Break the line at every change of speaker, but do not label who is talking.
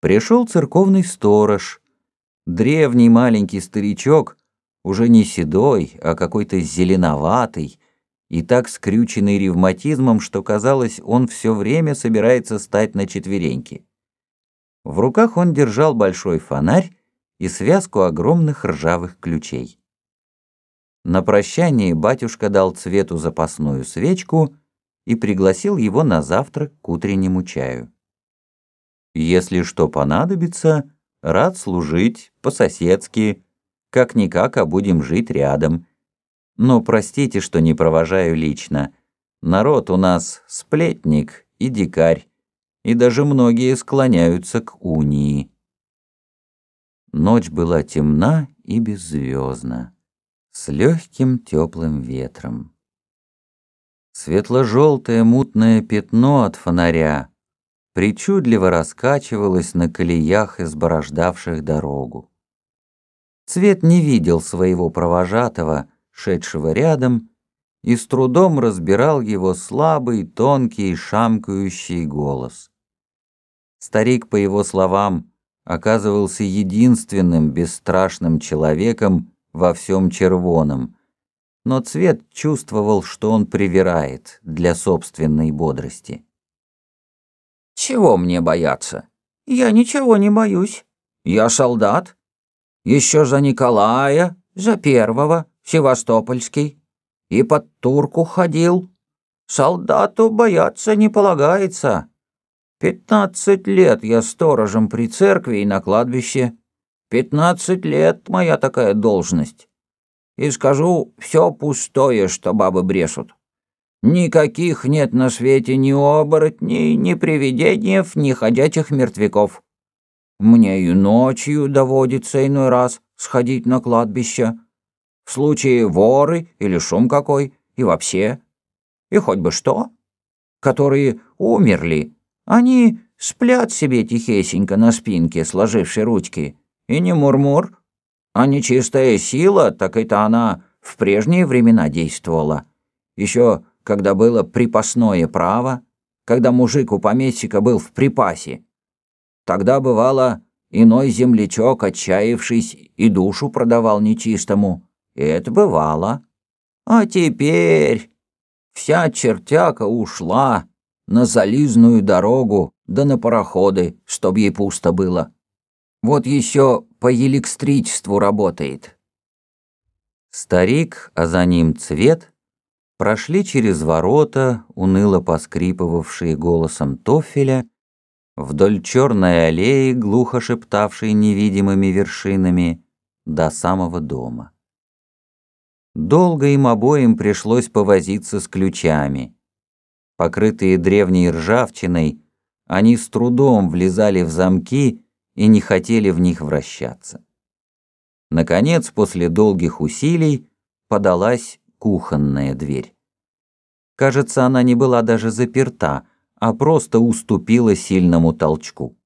Пришел церковный сторож, древний маленький старичок, уже не седой, а какой-то зеленоватый, и так скрюченный ревматизмом, что казалось, он все время собирается стать на четвереньки. В руках он держал большой фонарь и связку огромных ржавых ключей. На прощание батюшка дал цвету запасную свечку и пригласил его на завтрак к утреннему чаю. Если что понадобится, рад служить по-соседски, как-никак, а будем жить рядом. Но простите, что не провожаю лично. Народ у нас сплетник и дикарь, и даже многие склоняются к унии. Ночь была темна и беззвездна, с легким теплым ветром. Светло-желтое мутное пятно от фонаря причудливо раскачивалось на колеях, изборождавших дорогу. Цвет не видел своего провожатого, шедшего рядом, и с трудом разбирал его слабый, тонкий, шамкающий голос. Старик, по его словам, оказывался единственным бесстрашным человеком во всем червоном, но Цвет чувствовал, что он привирает для собственной бодрости.
«Чего мне бояться? Я ничего не боюсь. Я солдат. Еще за Николая, за первого, Севастопольский. И под турку ходил. Солдату бояться не полагается. Пятнадцать лет я сторожем при церкви и на кладбище. Пятнадцать лет моя такая должность. И скажу, все пустое, что бабы брешут. Никаких нет на свете ни оборотней, ни привидений, ни ходячих мертвяков. Мне и ночью доводится иной раз сходить на кладбище. В случае воры или шум какой, и вообще. И хоть бы что. Которые умерли, они сплят себе тихесенько на спинке, сложивши ручки. И не мурмур. А нечистая сила, так это она в прежние времена действовала. Еще когда было припасное право, когда мужик у помещика был в припасе. Тогда, бывало, иной землячок, отчаявшись, и душу продавал нечистому. И это бывало. А теперь вся чертяка ушла на зализную дорогу, да на пароходы, чтоб ей пусто было. Вот еще по электричеству работает.
Старик, а за ним цвет, прошли через ворота, уныло поскрипывавшие голосом тофеля, вдоль черной аллеи, глухо шептавшей невидимыми вершинами, до самого дома. Долго им обоим пришлось повозиться с ключами. Покрытые древней ржавчиной, они с трудом влезали в замки и не хотели в них вращаться. Наконец, после долгих усилий, подалась кухонная дверь. Кажется, она не была даже заперта, а просто уступила сильному толчку.